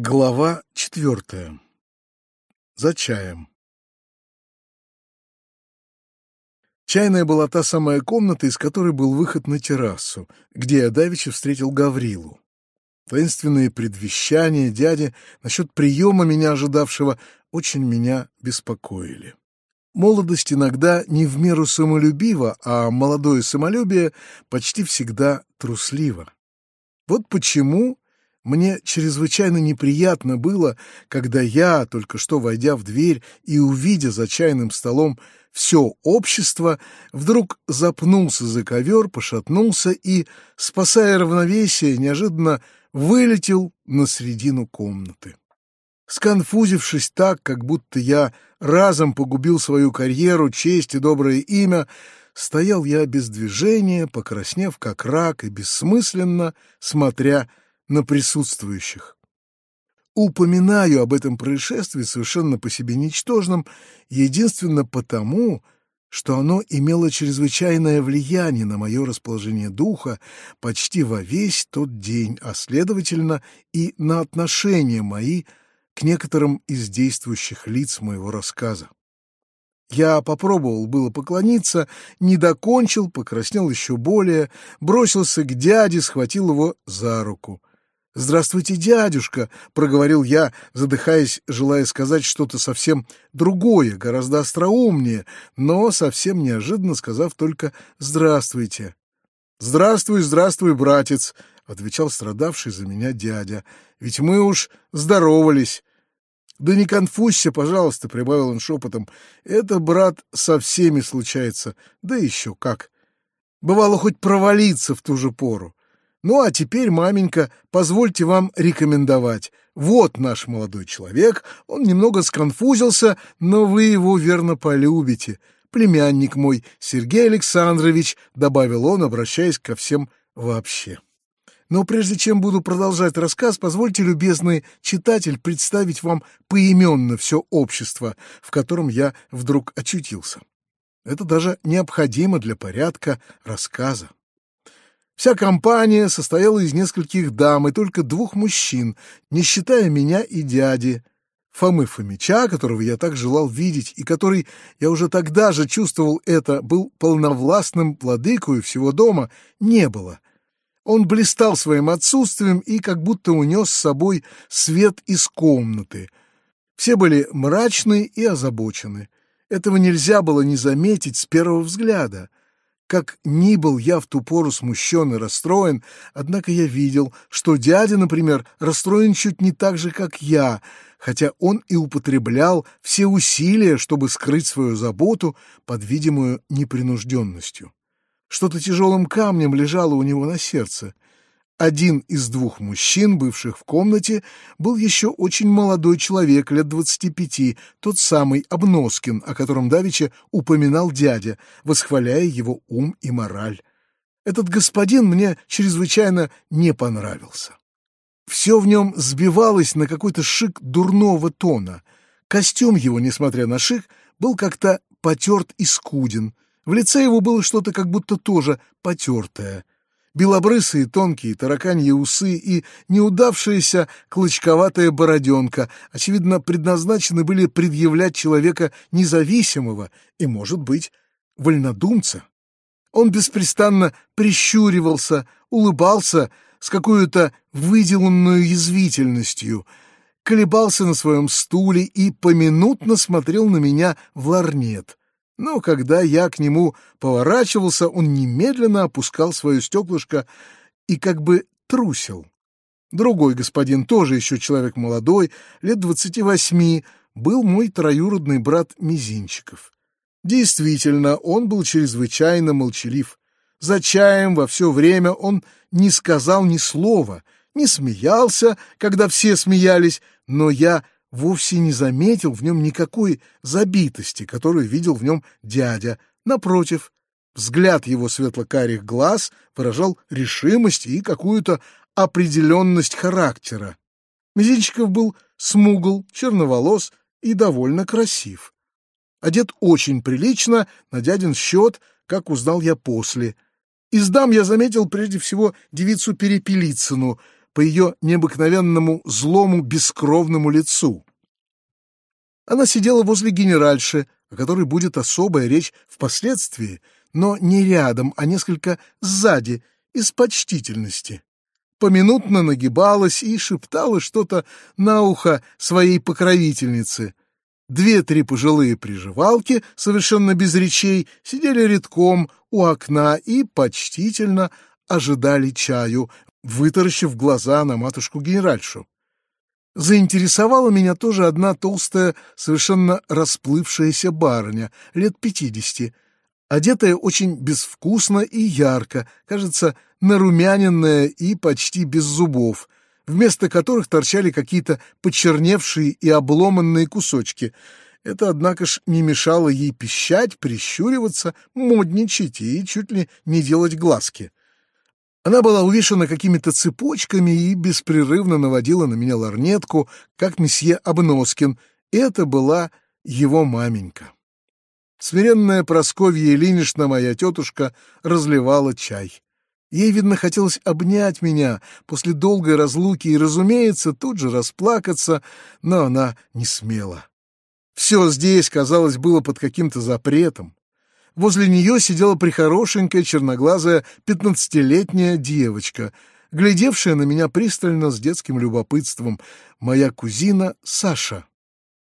Глава четвертая. За чаем. Чайная была та самая комната, из которой был выход на террасу, где я давеча встретил Гаврилу. Таинственные предвещания дяди насчет приема меня ожидавшего очень меня беспокоили. Молодость иногда не в меру самолюбива, а молодое самолюбие почти всегда трусливо. Вот почему мне чрезвычайно неприятно было, когда я, только что войдя в дверь и увидя за чайным столом все общество, вдруг запнулся за ковер, пошатнулся и, спасая равновесие, неожиданно вылетел на середину комнаты. Сконфузившись так, как будто я разом погубил свою карьеру, честь и доброе имя, стоял я без движения, покраснев как рак и бессмысленно, смотря на присутствующих. Упоминаю об этом происшествии совершенно по себе ничтожном, единственно потому, что оно имело чрезвычайное влияние на мое расположение духа почти во весь тот день, а, следовательно, и на отношения мои к некоторым из действующих лиц моего рассказа. Я попробовал было поклониться, не докончил, покраснел еще более, бросился к дяде, схватил его за руку. «Здравствуйте, дядюшка!» — проговорил я, задыхаясь, желая сказать что-то совсем другое, гораздо остроумнее, но совсем неожиданно сказав только «здравствуйте». «Здравствуй, здравствуй, братец!» — отвечал страдавший за меня дядя. «Ведь мы уж здоровались!» «Да не конфузься, пожалуйста», — прибавил он шепотом. «Это, брат, со всеми случается, да еще как. Бывало хоть провалиться в ту же пору. Ну, а теперь, маменька, позвольте вам рекомендовать. Вот наш молодой человек, он немного сконфузился, но вы его верно полюбите. Племянник мой, Сергей Александрович, — добавил он, обращаясь ко всем вообще. Но прежде чем буду продолжать рассказ, позвольте, любезный читатель, представить вам поименно все общество, в котором я вдруг очутился. Это даже необходимо для порядка рассказа. Вся компания состояла из нескольких дам и только двух мужчин, не считая меня и дяди. Фомы Фомича, которого я так желал видеть, и который, я уже тогда же чувствовал это, был полновластным владыкою всего дома, не было. Он блистал своим отсутствием и как будто унес с собой свет из комнаты. Все были мрачны и озабочены. Этого нельзя было не заметить с первого взгляда. Как ни был я в ту пору смущен и расстроен, однако я видел, что дядя, например, расстроен чуть не так же, как я, хотя он и употреблял все усилия, чтобы скрыть свою заботу под видимую непринужденностью. Что-то тяжелым камнем лежало у него на сердце — один из двух мужчин, бывших в комнате, был еще очень молодой человек, лет двадцати пяти, тот самый Обноскин, о котором Давича упоминал дядя, восхваляя его ум и мораль. Этот господин мне чрезвычайно не понравился. Все в нем сбивалось на какой-то шик дурного тона. Костюм его, несмотря на шик, был как-то потерт и скуден. В лице его было что-то как будто тоже потертое — белобрысые тонкие тараканьи усы и неудавшаяся клочковатая бороденка, очевидно, предназначены были предъявлять человека независимого и, может быть, вольнодумца. Он беспрестанно прищуривался, улыбался с какой-то выделанной язвительностью, колебался на своем стуле и поминутно смотрел на меня в ларнет. Но когда я к нему поворачивался, он немедленно опускал свое стеклышко и как бы трусил. Другой господин, тоже еще человек молодой, лет двадцати восьми, был мой троюродный брат Мизинчиков. Действительно, он был чрезвычайно молчалив. За чаем во все время он не сказал ни слова, не смеялся, когда все смеялись, но я вовсе не заметил в нем никакой забитости, которую видел в нем дядя. Напротив, взгляд его светло-карих глаз выражал решимость и какую-то определенность характера. Мизинчиков был смугл, черноволос и довольно красив. Одет очень прилично, на дядин счет, как узнал я после. Из дам я заметил прежде всего девицу Перепелицыну — по ее необыкновенному злому бескровному лицу. Она сидела возле генеральши, о которой будет особая речь впоследствии, но не рядом, а несколько сзади, из почтительности. Поминутно нагибалась и шептала что-то на ухо своей покровительнице. Две-три пожилые приживалки, совершенно без речей, сидели редком у окна и почтительно ожидали чаю, вытаращив глаза на матушку-генеральшу. Заинтересовала меня тоже одна толстая, совершенно расплывшаяся барыня, лет пятидесяти, одетая очень безвкусно и ярко, кажется, нарумяненная и почти без зубов, вместо которых торчали какие-то почерневшие и обломанные кусочки. Это, однако ж, не мешало ей пищать, прищуриваться, модничать и чуть ли не делать глазки. Она была увешана какими-то цепочками и беспрерывно наводила на меня ларнетку, как месье Обноскин. Это была его маменька. Смиренная Просковья Ильинична, моя тетушка, разливала чай. Ей, видно, хотелось обнять меня после долгой разлуки и, разумеется, тут же расплакаться, но она не смела. Все здесь, казалось, было под каким-то запретом. Возле нее сидела прихорошенькая черноглазая пятнадцатилетняя девочка, глядевшая на меня пристально с детским любопытством, моя кузина Саша.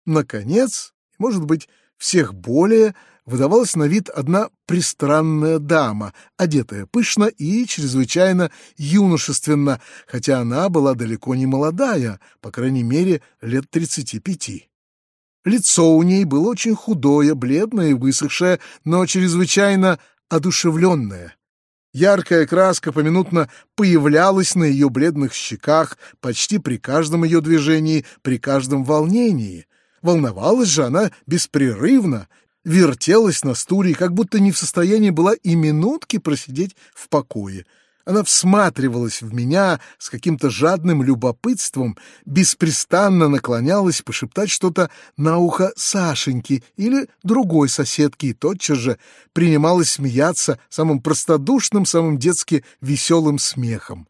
Наконец, может быть, всех более выдавалась на вид одна пристранная дама, одетая пышно и чрезвычайно юношественно, хотя она была далеко не молодая, по крайней мере, лет тридцати пяти. Лицо у ней было очень худое, бледное и высохшее, но чрезвычайно одушевленное. Яркая краска поминутно появлялась на ее бледных щеках почти при каждом ее движении, при каждом волнении. Волновалась же она беспрерывно, вертелась на стуле, как будто не в состоянии была и минутки просидеть в покое. Она всматривалась в меня с каким-то жадным любопытством, беспрестанно наклонялась пошептать что-то на ухо Сашеньки или другой соседки и тотчас же принималась смеяться самым простодушным, самым детски веселым смехом.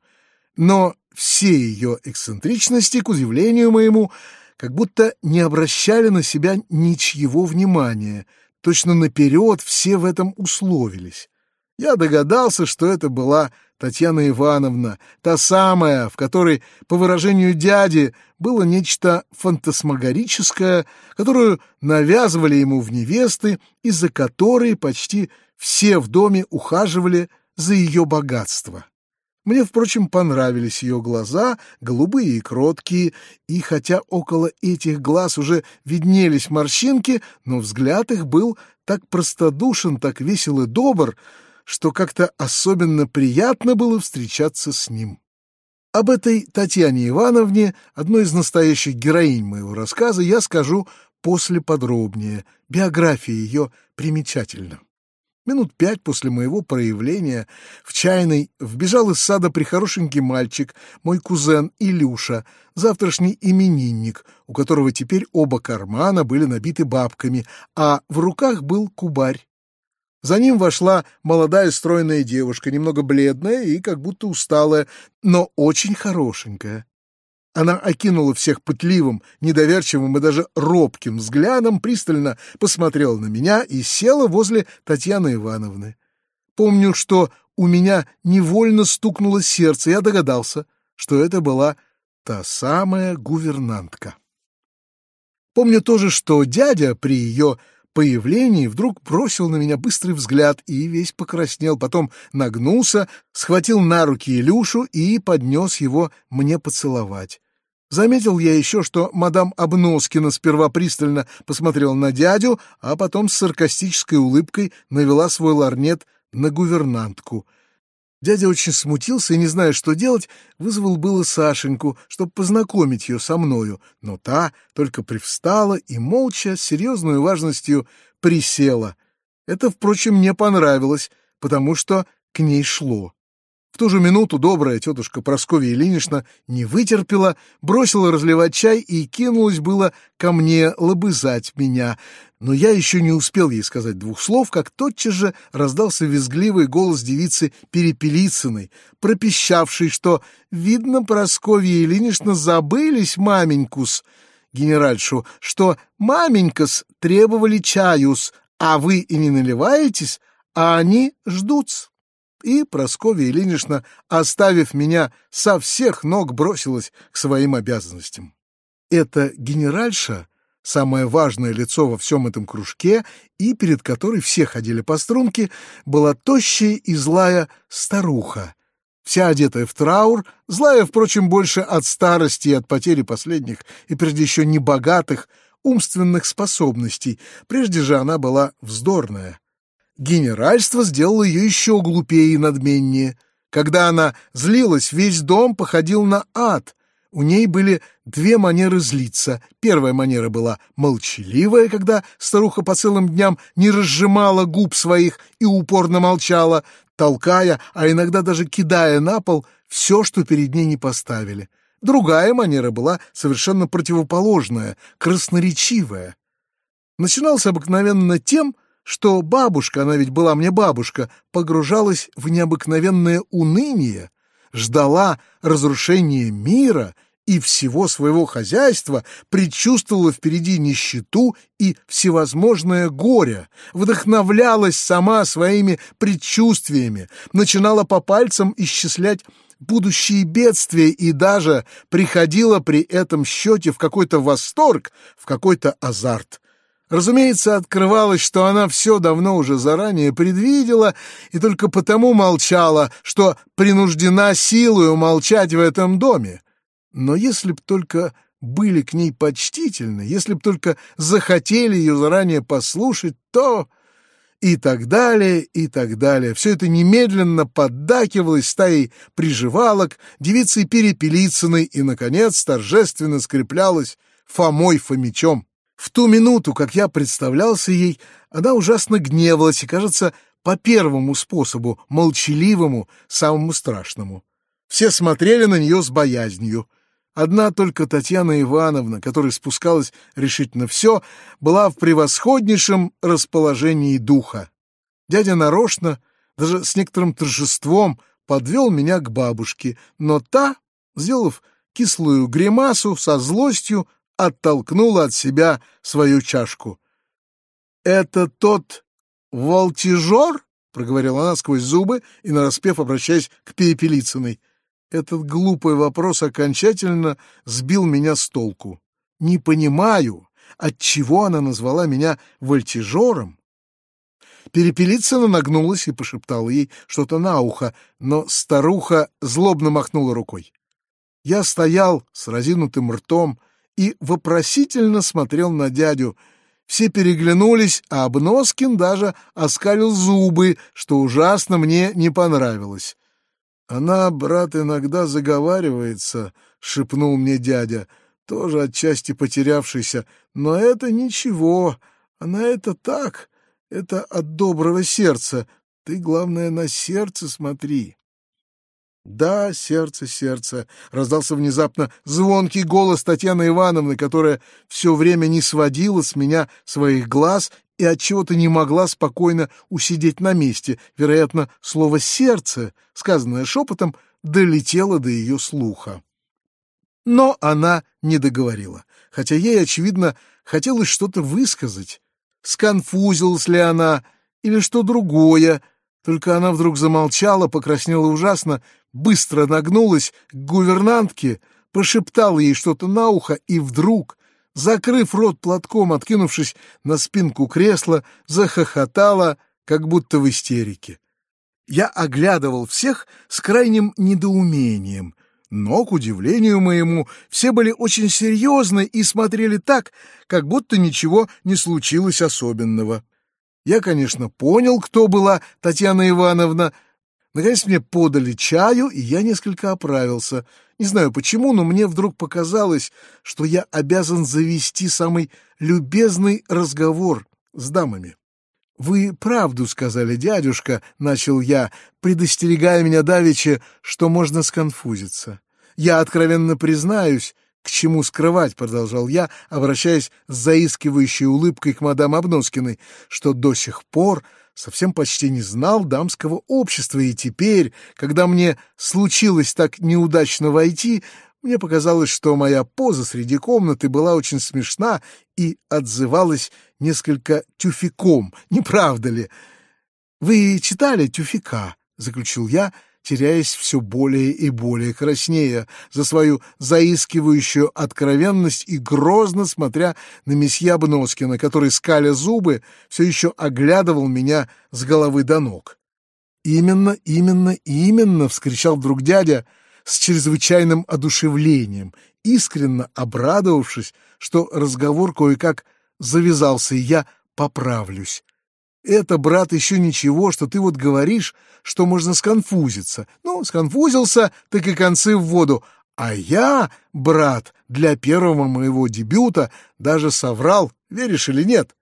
Но все ее эксцентричности, к удивлению моему, как будто не обращали на себя ничьего внимания, точно наперед все в этом условились. Я догадался, что это была Татьяна Ивановна, та самая, в которой, по выражению дяди, было нечто фантасмагорическое, которую навязывали ему в невесты, из-за которой почти все в доме ухаживали за ее богатство. Мне, впрочем, понравились ее глаза, голубые и кроткие, и хотя около этих глаз уже виднелись морщинки, но взгляд их был так простодушен, так весел и добр, что как-то особенно приятно было встречаться с ним. Об этой Татьяне Ивановне, одной из настоящих героинь моего рассказа, я скажу после подробнее. Биография ее примечательна. Минут пять после моего проявления в чайной вбежал из сада прихорошенький мальчик, мой кузен Илюша, завтрашний именинник, у которого теперь оба кармана были набиты бабками, а в руках был кубарь. За ним вошла молодая стройная девушка, немного бледная и как будто усталая, но очень хорошенькая. Она окинула всех пытливым, недоверчивым и даже робким взглядом, пристально посмотрела на меня и села возле Татьяны Ивановны. Помню, что у меня невольно стукнуло сердце, я догадался, что это была та самая гувернантка. Помню тоже, что дядя при ее появлении вдруг бросил на меня быстрый взгляд и весь покраснел, потом нагнулся, схватил на руки Илюшу и поднес его мне поцеловать. Заметил я еще, что мадам Обноскина сперва пристально посмотрела на дядю, а потом с саркастической улыбкой навела свой ларнет на гувернантку. Дядя очень смутился и, не зная, что делать, вызвал было Сашеньку, чтобы познакомить ее со мною, но та только привстала и молча, с серьезной важностью, присела. Это, впрочем, мне понравилось, потому что к ней шло. В ту же минуту добрая тетушка Прасковья Ильинична не вытерпела, бросила разливать чай и кинулась было ко мне лобызать меня. Но я еще не успел ей сказать двух слов, как тотчас же раздался визгливый голос девицы Перепелицыной, пропищавшей, что, видно, Прасковья Ильинична забылись маменькус, генеральшу, что маменькас требовали чаюс, а вы и не наливаетесь, а они ждутся. И Прасковья Ильинична, оставив меня, со всех ног бросилась к своим обязанностям. Эта генеральша — самое важное лицо во всем этом кружке, и перед которой все ходили по струнке, была тощая и злая старуха, вся одетая в траур, злая, впрочем, больше от старости и от потери последних, и прежде еще небогатых, умственных способностей, прежде же она была вздорная. Генеральство сделало ее еще глупее и надменнее. Когда она злилась, весь дом походил на ад. У ней были две манеры злиться. Первая манера была молчаливая, когда старуха по целым дням не разжимала губ своих и упорно молчала, толкая, а иногда даже кидая на пол все, что перед ней не поставили. Другая манера была совершенно противоположная, красноречивая. Начиналась обыкновенно тем, что бабушка, она ведь была мне бабушка, погружалась в необыкновенное уныние, ждала разрушения мира и всего своего хозяйства, предчувствовала впереди нищету и всевозможное горе, вдохновлялась сама своими предчувствиями, начинала по пальцам исчислять будущие бедствия и даже приходила при этом счете в какой-то восторг, в какой-то азарт. Разумеется, открывалось, что она все давно уже заранее предвидела и только потому молчала, что принуждена силой умолчать в этом доме. Но если б только были к ней почтительны, если б только захотели ее заранее послушать, то... И так далее, и так далее. Все это немедленно поддакивалось стаей приживалок, девицей Перепелицыной и, наконец, торжественно скреплялось Фомой Фомичом. В ту минуту, как я представлялся ей, она ужасно гневалась и, кажется, по первому способу, молчаливому, самому страшному. Все смотрели на нее с боязнью. Одна только Татьяна Ивановна, которая спускалась решительно все, была в превосходнейшем расположении духа. Дядя нарочно, даже с некоторым торжеством, подвел меня к бабушке, но та, сделав кислую гримасу, со злостью оттолкнула от себя свою чашку. «Это тот волтижер?» — проговорила она сквозь зубы и, нараспев, обращаясь к Перепелицыной. Этот глупый вопрос окончательно сбил меня с толку. Не понимаю, отчего она назвала меня вольтижером. Перепелицына нагнулась и пошептала ей что-то на ухо, но старуха злобно махнула рукой. Я стоял с разинутым ртом, и вопросительно смотрел на дядю. Все переглянулись, а Обноскин даже оскалил зубы, что ужасно мне не понравилось. «Она, брат, иногда заговаривается», — шепнул мне дядя, тоже отчасти потерявшийся. «Но это ничего, она это так, это от доброго сердца. Ты, главное, на сердце смотри». «Да, сердце, сердце!» — раздался внезапно звонкий голос Татьяны Ивановны, которая все время не сводила с меня своих глаз и от чего то не могла спокойно усидеть на месте. Вероятно, слово «сердце», сказанное шепотом, долетело до ее слуха. Но она не договорила, хотя ей, очевидно, хотелось что-то высказать. Сконфузилась ли она или что другое, только она вдруг замолчала, покраснела ужасно быстро нагнулась к гувернантке, прошептала ей что-то на ухо и вдруг, закрыв рот платком, откинувшись на спинку кресла, захохотала, как будто в истерике. Я оглядывал всех с крайним недоумением, но, к удивлению моему, все были очень серьезны и смотрели так, как будто ничего не случилось особенного. Я, конечно, понял, кто была Татьяна Ивановна, Наконец мне подали чаю, и я несколько оправился. Не знаю почему, но мне вдруг показалось, что я обязан завести самый любезный разговор с дамами. «Вы правду сказали, дядюшка», — начал я, предостерегая меня давеча, что можно сконфузиться. «Я откровенно признаюсь, к чему скрывать», — продолжал я, обращаясь с заискивающей улыбкой к мадам Обноскиной, что до сих пор совсем почти не знал дамского общества, и теперь, когда мне случилось так неудачно войти, мне показалось, что моя поза среди комнаты была очень смешна и отзывалась несколько тюфиком, не правда ли? «Вы читали тюфика?» — заключил я, теряясь все более и более краснея за свою заискивающую откровенность и грозно смотря на месье Обноскина, который, скаля зубы, все еще оглядывал меня с головы до ног. «Именно, именно, именно!» — вскричал вдруг дядя — с чрезвычайным одушевлением, искренно обрадовавшись, что разговор кое-как завязался, и я поправлюсь. Это, брат, еще ничего, что ты вот говоришь, что можно сконфузиться. Ну, сконфузился, так и концы в воду. А я, брат, для первого моего дебюта даже соврал, веришь или нет?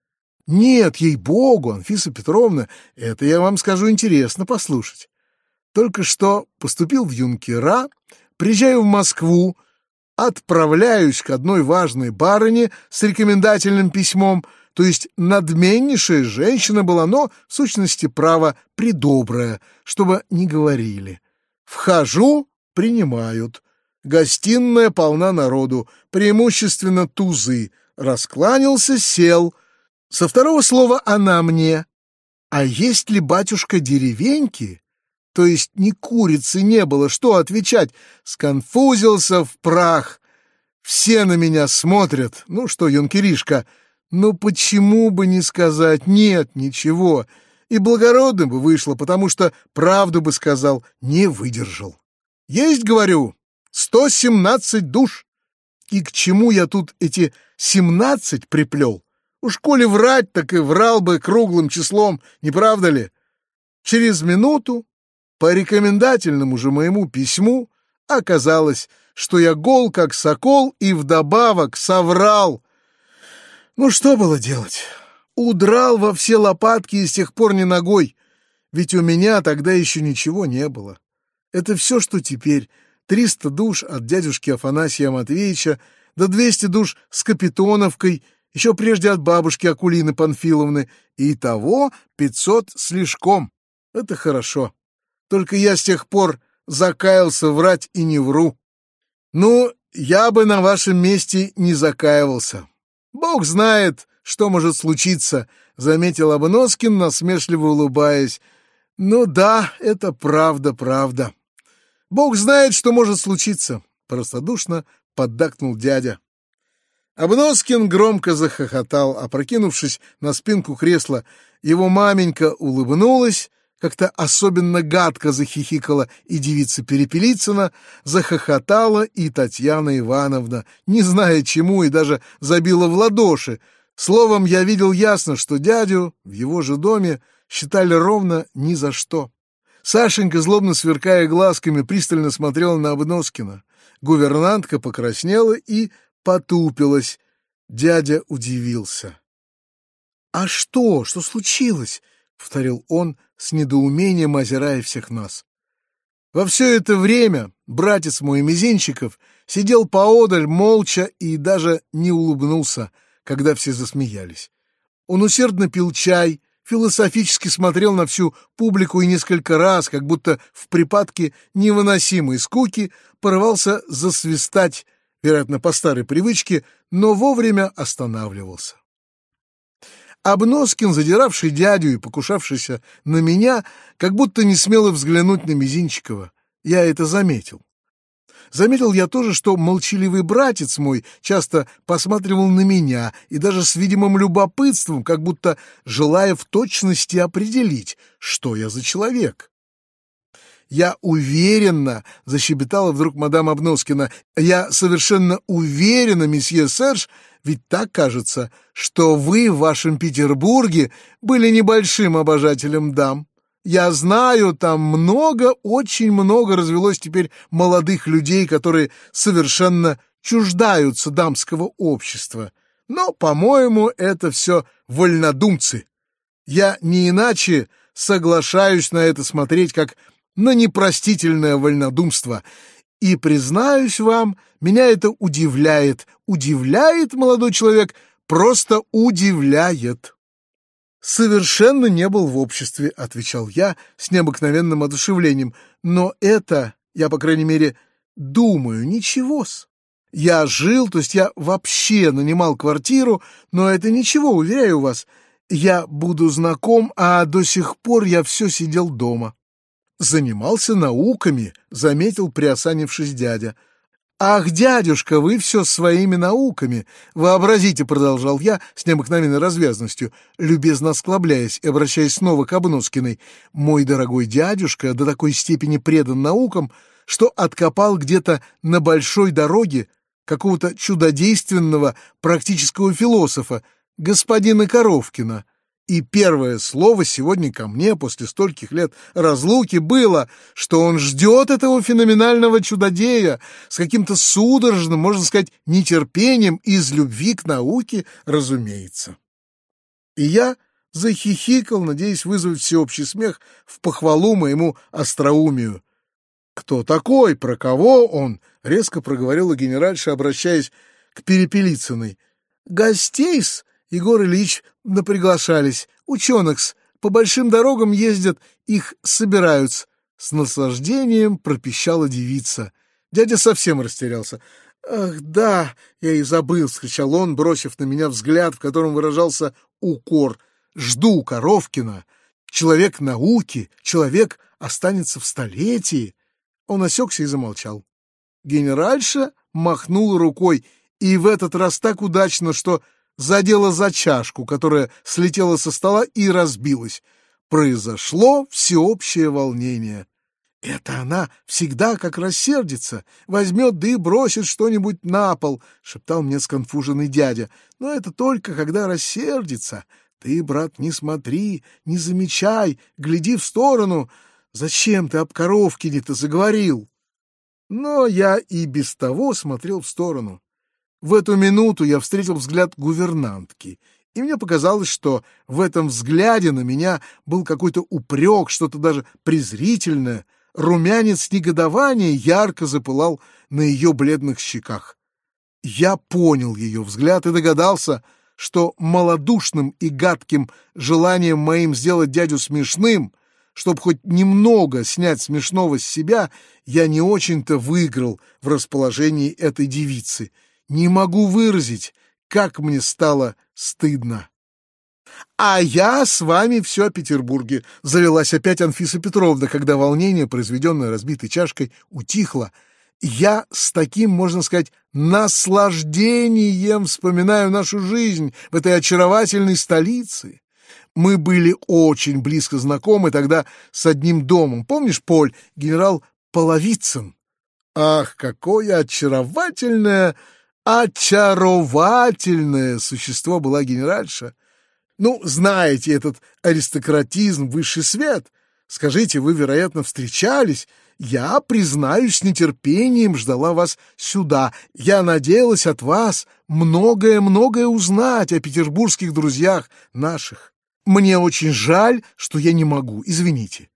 Нет, ей-богу, Анфиса Петровна, это я вам скажу интересно послушать. Только что поступил в юнкера, приезжаю в Москву, отправляюсь к одной важной барыне с рекомендательным письмом, то есть надменнейшая женщина была, но, в сущности, право придобрая, чтобы не говорили. Вхожу, принимают. Гостиная полна народу, преимущественно тузы. Раскланялся, сел. Со второго слова она мне. А есть ли, батюшка, деревеньки, то есть ни курицы не было, что отвечать? Сконфузился в прах. Все на меня смотрят. Ну что, юнкеришка, ну почему бы не сказать «нет, ничего»? И благородным бы вышло, потому что правду бы сказал, не выдержал. Есть, говорю, сто семнадцать душ. И к чему я тут эти семнадцать приплел? Уж коли врать, так и врал бы круглым числом, не правда ли? Через минуту по рекомендательному же моему письму оказалось, что я гол как сокол и вдобавок соврал. Ну что было делать? Удрал во все лопатки и с тех пор не ногой, ведь у меня тогда еще ничего не было. Это все, что теперь. Триста душ от дядюшки Афанасия Матвеевича, до двести душ с Капитоновкой, еще прежде от бабушки Акулины Панфиловны, и того пятьсот слишком. Это хорошо. Только я с тех пор закаялся врать и не вру. Ну, я бы на вашем месте не закаивался. Бог знает, что может случиться, — заметил Обноскин, насмешливо улыбаясь. Ну да, это правда, правда. Бог знает, что может случиться, — простодушно поддакнул дядя. Обноскин громко захохотал, опрокинувшись на спинку кресла. Его маменька улыбнулась, как-то особенно гадко захихикала и девица Перепелицына, захохотала и Татьяна Ивановна, не зная чему, и даже забила в ладоши. Словом, я видел ясно, что дядю в его же доме считали ровно ни за что. Сашенька, злобно сверкая глазками, пристально смотрела на Обноскина. Гувернантка покраснела и потупилась. Дядя удивился. «А что? Что случилось?» — повторил он, с недоумением озирая всех нас. Во все это время братец мой Мизинчиков сидел поодаль молча и даже не улыбнулся, когда все засмеялись. Он усердно пил чай, философически смотрел на всю публику и несколько раз, как будто в припадке невыносимой скуки, порывался засвистать, вероятно, по старой привычке, но вовремя останавливался. Обноскин, задиравший дядю и покушавшийся на меня, как будто не смело взглянуть на Мизинчикова. Я это заметил. Заметил я тоже, что молчаливый братец мой часто посматривал на меня и даже с видимым любопытством, как будто желая в точности определить, что я за человек. «Я уверенно», — защебетала вдруг мадам Обноскина, «я совершенно уверена, месье Серж, ведь так кажется, что вы в вашем Петербурге были небольшим обожателем дам. Я знаю, там много, очень много развелось теперь молодых людей, которые совершенно чуждаются дамского общества. Но, по-моему, это все вольнодумцы. Я не иначе соглашаюсь на это смотреть, как на непростительное вольнодумство. И, признаюсь вам, меня это удивляет. Удивляет, молодой человек, просто удивляет. «Совершенно не был в обществе», — отвечал я с необыкновенным одушевлением. «Но это, я, по крайней мере, думаю, ничего-с. Я жил, то есть я вообще нанимал квартиру, но это ничего, уверяю вас. Я буду знаком, а до сих пор я все сидел дома». «Занимался науками», — заметил, приосанившись дядя. «Ах, дядюшка, вы все своими науками! Вообразите, — продолжал я с необыкновенной развязностью, любезно осклабляясь и обращаясь снова к Обноскиной, — мой дорогой дядюшка до такой степени предан наукам, что откопал где-то на большой дороге какого-то чудодейственного практического философа, господина Коровкина. И первое слово сегодня ко мне после стольких лет разлуки было, что он ждет этого феноменального чудодея с каким-то судорожным, можно сказать, нетерпением из любви к науке, разумеется. И я захихикал, надеясь вызвать всеобщий смех в похвалу моему остроумию. «Кто такой? Про кого он?» — резко проговорила генеральша, обращаясь к Перепелицыной. «Гостей-с!» Егор Ильич наприглашались. Ученых-с. По большим дорогам ездят, их собираются. С наслаждением пропищала девица. Дядя совсем растерялся. «Ах, да, я и забыл!» — вскричал он, бросив на меня взгляд, в котором выражался укор. «Жду Коровкина. Человек науки, человек останется в столетии». Он осекся и замолчал. Генеральша махнула рукой, и в этот раз так удачно, что задела за чашку, которая слетела со стола и разбилась. Произошло всеобщее волнение. «Это она всегда как рассердится, возьмет да и бросит что-нибудь на пол», — шептал мне сконфуженный дядя. «Но это только когда рассердится. Ты, брат, не смотри, не замечай, гляди в сторону. Зачем ты об Коровкине-то заговорил?» Но я и без того смотрел в сторону. В эту минуту я встретил взгляд гувернантки, и мне показалось, что в этом взгляде на меня был какой-то упрек, что-то даже презрительное. Румянец негодования ярко запылал на ее бледных щеках. Я понял ее взгляд и догадался, что малодушным и гадким желанием моим сделать дядю смешным, чтобы хоть немного снять смешного с себя, я не очень-то выиграл в расположении этой девицы — не могу выразить, как мне стало стыдно. «А я с вами все о Петербурге», — завелась опять Анфиса Петровна, когда волнение, произведенное разбитой чашкой, утихло. «Я с таким, можно сказать, наслаждением вспоминаю нашу жизнь в этой очаровательной столице. Мы были очень близко знакомы тогда с одним домом. Помнишь, Поль, генерал Половицын? Ах, какое очаровательное очаровательное существо была генеральша. Ну, знаете, этот аристократизм, высший свет. Скажите, вы, вероятно, встречались. Я, признаюсь, с нетерпением ждала вас сюда. Я надеялась от вас многое-многое узнать о петербургских друзьях наших. Мне очень жаль, что я не могу, извините.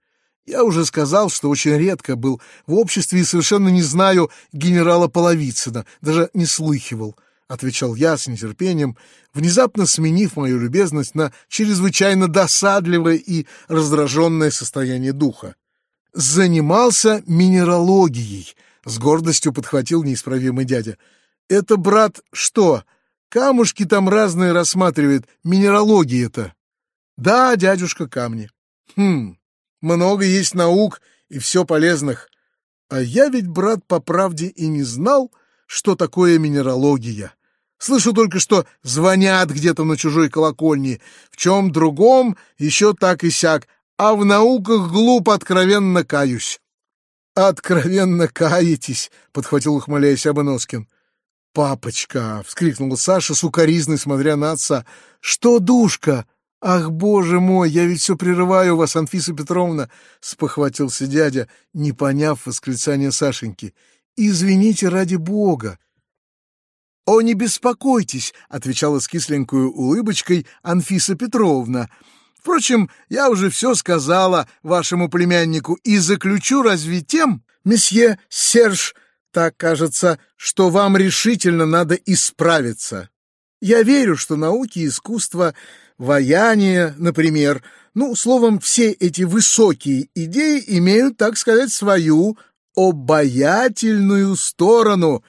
Я уже сказал, что очень редко был в обществе и совершенно не знаю генерала Половицына, даже не слыхивал, — отвечал я с нетерпением, внезапно сменив мою любезность на чрезвычайно досадливое и раздраженное состояние духа. Занимался минералогией, — с гордостью подхватил неисправимый дядя. Это, брат, что? Камушки там разные рассматривает, минералогия-то. Да, дядюшка, камни. Хм, много есть наук и все полезных. А я ведь, брат, по правде и не знал, что такое минералогия. Слышу только, что звонят где-то на чужой колокольне, в чем другом еще так и сяк, а в науках глупо откровенно каюсь. «Откровенно каетесь», — подхватил, ухмыляясь Абыноскин. «Папочка!» — вскрикнула Саша, сукоризной смотря на отца. «Что, душка? «Ах, боже мой, я ведь все прерываю вас, Анфиса Петровна!» — спохватился дядя, не поняв восклицания Сашеньки. «Извините ради бога!» «О, не беспокойтесь!» — отвечала с кисленькой улыбочкой Анфиса Петровна. Впрочем, я уже все сказала вашему племяннику и заключу разве тем, месье Серж, так кажется, что вам решительно надо исправиться. Я верю, что науки и искусство, вояние, например, ну, словом, все эти высокие идеи имеют, так сказать, свою обаятельную сторону,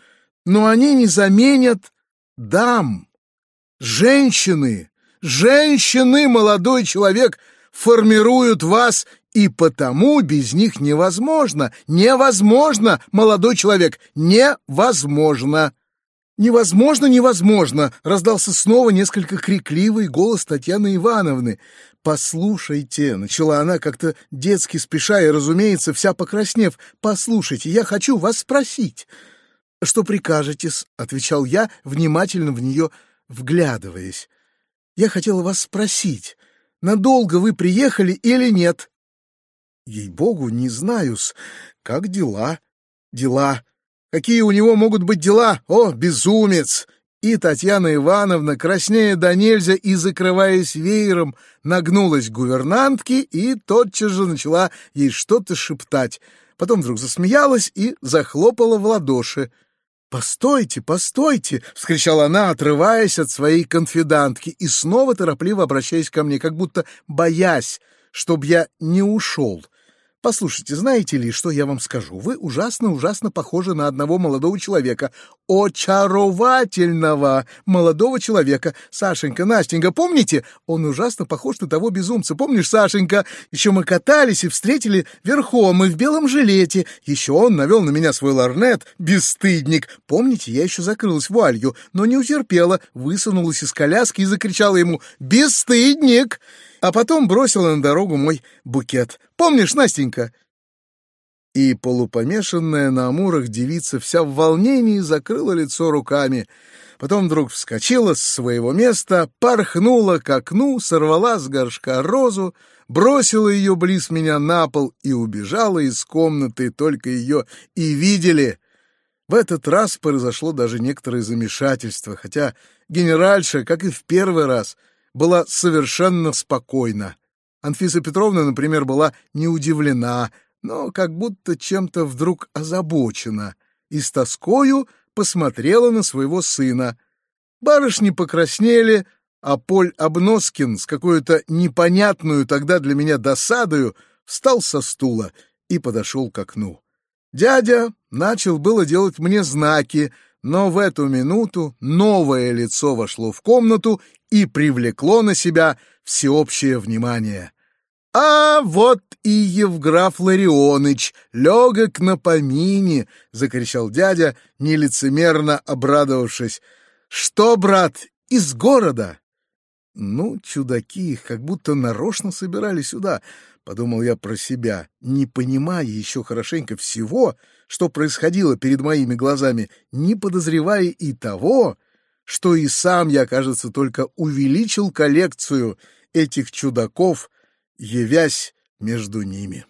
но они не заменят дам. Женщины, женщины, молодой человек, формируют вас, и потому без них невозможно, невозможно, молодой человек, невозможно. «Невозможно, невозможно!» — раздался снова несколько крикливый голос Татьяны Ивановны. «Послушайте!» — начала она как-то детски спеша и, разумеется, вся покраснев. «Послушайте, я хочу вас спросить!» «Что прикажете-с?» — отвечал я, внимательно в нее вглядываясь. «Я хотела вас спросить, надолго вы приехали или нет?» «Ей-богу, не знаю-с. Как дела?» «Дела. Какие у него могут быть дела? О, безумец!» И Татьяна Ивановна, краснея до нельзя и закрываясь веером, нагнулась к гувернантке и тотчас же начала ей что-то шептать. Потом вдруг засмеялась и захлопала в ладоши. «Постойте, постойте!» — вскричала она, отрываясь от своей конфидантки и снова торопливо обращаясь ко мне, как будто боясь, чтоб я не ушел. Послушайте, знаете ли, что я вам скажу? Вы ужасно-ужасно похожи на одного молодого человека. Очаровательного молодого человека. Сашенька, Настенька, помните? Он ужасно похож на того безумца. Помнишь, Сашенька? Еще мы катались и встретили верхом и в белом жилете. Еще он навел на меня свой ларнет, бесстыдник. Помните, я еще закрылась вуалью, но не утерпела, высунулась из коляски и закричала ему «Бесстыдник!» а потом бросила на дорогу мой букет. Помнишь, Настенька?» И полупомешанная на амурах девица вся в волнении закрыла лицо руками. Потом вдруг вскочила с своего места, порхнула к окну, сорвала с горшка розу, бросила ее близ меня на пол и убежала из комнаты, только ее и видели. В этот раз произошло даже некоторое замешательство, хотя генеральша, как и в первый раз — была совершенно спокойна. Анфиса Петровна, например, была не удивлена, но как будто чем-то вдруг озабочена и с тоскою посмотрела на своего сына. Барышни покраснели, а Поль Обноскин с какой-то непонятную тогда для меня досадою встал со стула и подошел к окну. Дядя начал было делать мне знаки, но в эту минуту новое лицо вошло в комнату и привлекло на себя всеобщее внимание. «А вот и Евграф Ларионыч, легок на помине!» — закричал дядя, нелицемерно обрадовавшись. «Что, брат, из города?» «Ну, чудаки, их как будто нарочно собирали сюда», — подумал я про себя, не понимая еще хорошенько всего, что происходило перед моими глазами, не подозревая и того, что и сам я, кажется, только увеличил коллекцию этих чудаков, явясь между ними.